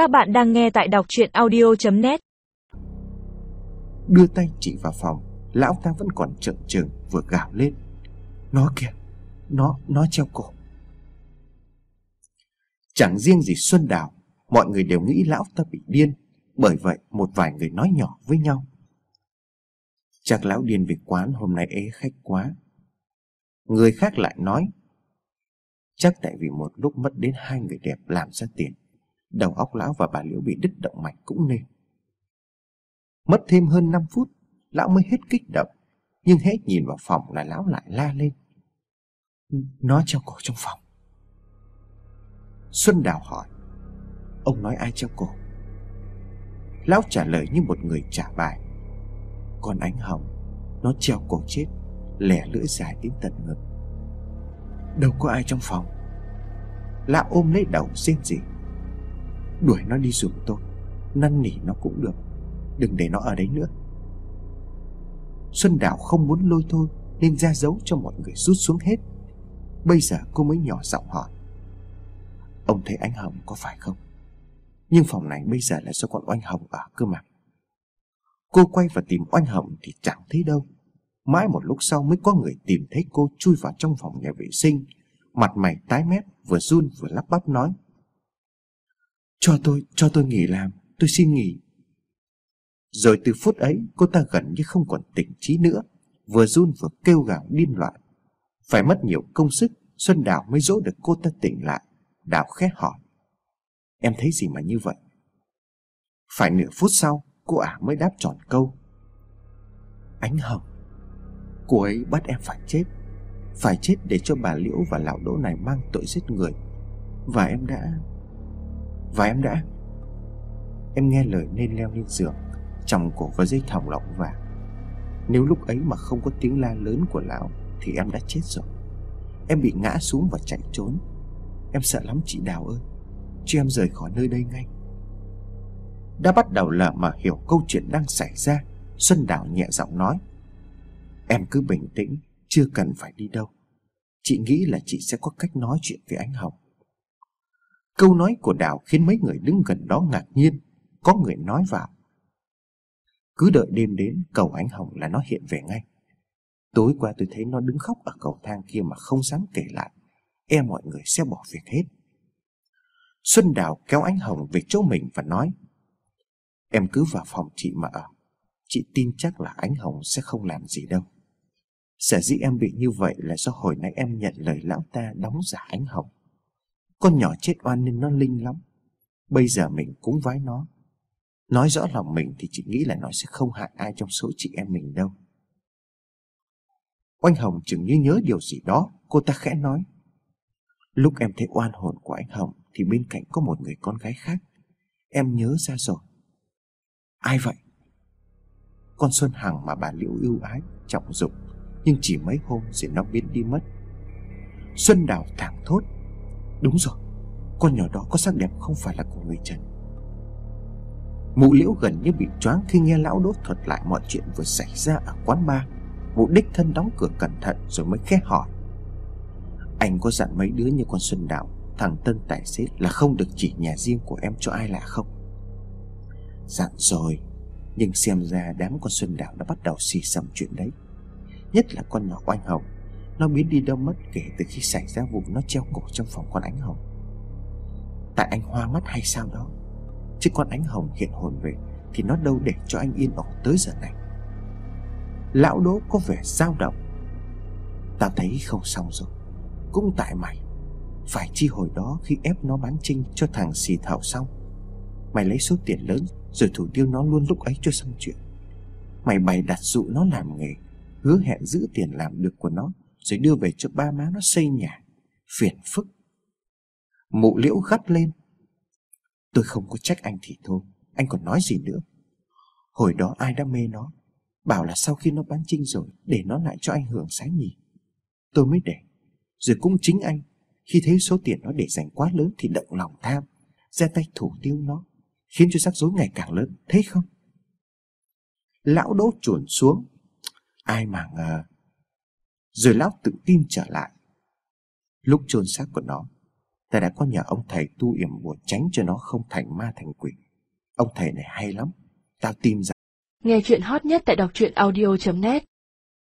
Các bạn đang nghe tại đọc chuyện audio.net Đưa tay chỉ vào phòng Lão ta vẫn còn trợn trừng vừa gào lên. Nó kìa Nó, nó treo cổ. Chẳng riêng gì Xuân Đào Mọi người đều nghĩ lão ta bị điên Bởi vậy một vài người nói nhỏ với nhau. Chắc lão điên về quán hôm nay ế khách quá. Người khác lại nói Chắc tại vì một lúc mất đến hai người đẹp làm ra tiền Đầu óc lão và bà Liễu bị đứt động mạch cũng nên. Mất thêm hơn 5 phút, Lão mới hết kích động, Nhưng hết nhìn vào phòng là lão lại la lên. Nó treo cổ trong phòng. Xuân Đào hỏi, Ông nói ai treo cổ? Lão trả lời như một người trả bài, Con ánh hồng, Nó treo cổ chết, Lẻ lưỡi dài đến tận ngực. Đâu có ai trong phòng. Lão ôm lấy đầu xin gì Đuổi nó đi giùm tôi. Năn nỉ nó cũng được. Đừng để nó ở đấy nữa. Xuân Đào không muốn lôi thôi, Nên ra dấu cho mọi người rút xuống hết. Bây giờ cô mới nhỏ giọng hỏi. Ông thấy anh Hồng có phải không? Nhưng phòng này bây giờ là do con Oanh Hồng ở cơ mà. Cô quay và tìm Oanh Hồng thì chẳng thấy đâu. Mãi một lúc sau mới có người tìm thấy cô chui vào trong phòng nhà vệ sinh. Mặt mày tái mét, vừa run vừa lắp bắp nói. Cho tôi, cho tôi nghỉ làm, tôi xin nghỉ. Rồi từ phút ấy cô ta gần như không còn tỉnh trí nữa Vừa run vừa kêu gào điên loạn. Phải mất nhiều công sức Xuân Đào mới dỗ được cô ta tỉnh lại Đào khẽ hỏi. Em thấy gì mà như vậy? Phải nửa phút sau Cô ả mới đáp tròn câu. Ánh hồng. Cô ấy bắt em phải chết. Phải chết để cho bà Liễu và lão đỗ này mang tội giết người. Và em đã và em đã. Em nghe lời nên leo lên giường, Chồng cổ vào dây thòng lọng vàng. Nếu lúc ấy mà không có tiếng la lớn của lão, Thì em đã chết rồi. Em bị ngã xuống và chạy trốn. Em sợ lắm, chị Đào ơi. Chứ em rời khỏi nơi đây ngay. Đã bắt đầu lờ mà hiểu câu chuyện đang xảy ra, Xuân Đào nhẹ giọng nói. Em cứ bình tĩnh, Chưa cần phải đi đâu. Chị nghĩ là chị sẽ có cách nói chuyện với anh Hồng. Câu nói của Đào khiến mấy người đứng gần đó ngạc nhiên, Có người nói vào. Cứ đợi đêm đến, cầu ánh Hồng là nó hiện về ngay. Tối qua tôi thấy nó đứng khóc ở cầu thang kia mà không dám kể lại. E mọi người sẽ bỏ việc hết. Xuân Đào kéo ánh Hồng về chỗ mình và nói, Em cứ vào phòng chị mà ở. Chị tin chắc là ánh Hồng sẽ không làm gì đâu. Sở dĩ em bị như vậy là do hồi nãy em nhận lời lão ta đóng giả ánh hồng. Con nhỏ chết oan nên nó linh lắm. Bây giờ mình cũng vái nó. Nói rõ lòng mình thì chị nghĩ là nó sẽ không hại ai trong số chị em mình đâu. Oanh Hồng chừng như nhớ điều gì đó, cô ta khẽ nói. Lúc em thấy oan hồn của anh Hồng thì bên cạnh có một người con gái khác. Em nhớ ra rồi. Ai vậy? Con Xuân Hằng mà bà Liễu ưu ái, trọng dụng nhưng chỉ mấy hôm rồi nó biến đi mất Xuân Đào thẳng thốt Đúng rồi, Con nhỏ đó có sắc đẹp không phải là của người Trần. Mụ liễu gần như bị choáng khi nghe lão đốt thuật lại mọi chuyện vừa xảy ra ở quán bar. Mụ đích thân đóng cửa cẩn thận rồi mới khẽ hỏi. Anh có dặn mấy đứa như con Xuân Đào Thằng Tân tài xế là không được chỉ nhà riêng của em cho ai lạ không? Dặn rồi, Nhưng xem ra đám con Xuân Đào đã bắt đầu xì xầm chuyện đấy. Nhất là con nhỏ oanh hồng nó biến đi đâu mất kể từ khi xảy ra vụ nó treo cổ trong phòng con ánh hồng. Tại anh hoa mắt hay sao đó? Chứ con ánh hồng hiện hồn về Thì nó đâu để cho anh yên ổn tới giờ này? Lão đố có vẻ dao động. Tao thấy không xong rồi. Cũng tại mày. Phải chi hồi đó khi ép nó bán trinh cho thằng xì thảo xong, Mày lấy số tiền lớn Rồi thủ tiêu nó luôn lúc ấy cho xong chuyện. Mày bày đặt dụ nó làm nghề, hứa hẹn giữ tiền làm được của nó rồi đưa về cho ba má nó xây nhà, phiền phức. Mụ liễu gắt lên. Tôi không có trách anh thì thôi, anh còn nói gì nữa? Hồi đó ai đã mê nó, bảo là sau khi nó bán trinh rồi, để nó lại cho anh hưởng sáng nhỉ tôi mới để, rồi cũng chính anh, khi thấy số tiền nó để dành quá lớn thì động lòng tham, ra tay thủ tiêu nó, khiến cho rắc rối ngày càng lớn, thấy không? Lão đỗ chuồn xuống. Ai mà ngờ. Rồi lão tự tin trở lại. Lúc chôn xác của nó, Ta đã có nhờ ông thầy tu yểm bùa tránh cho nó không thành ma thành quỷ. Ông thầy này hay lắm Tao tin rằng Nghe chuyện hot nhất tại đọc truyện audio.net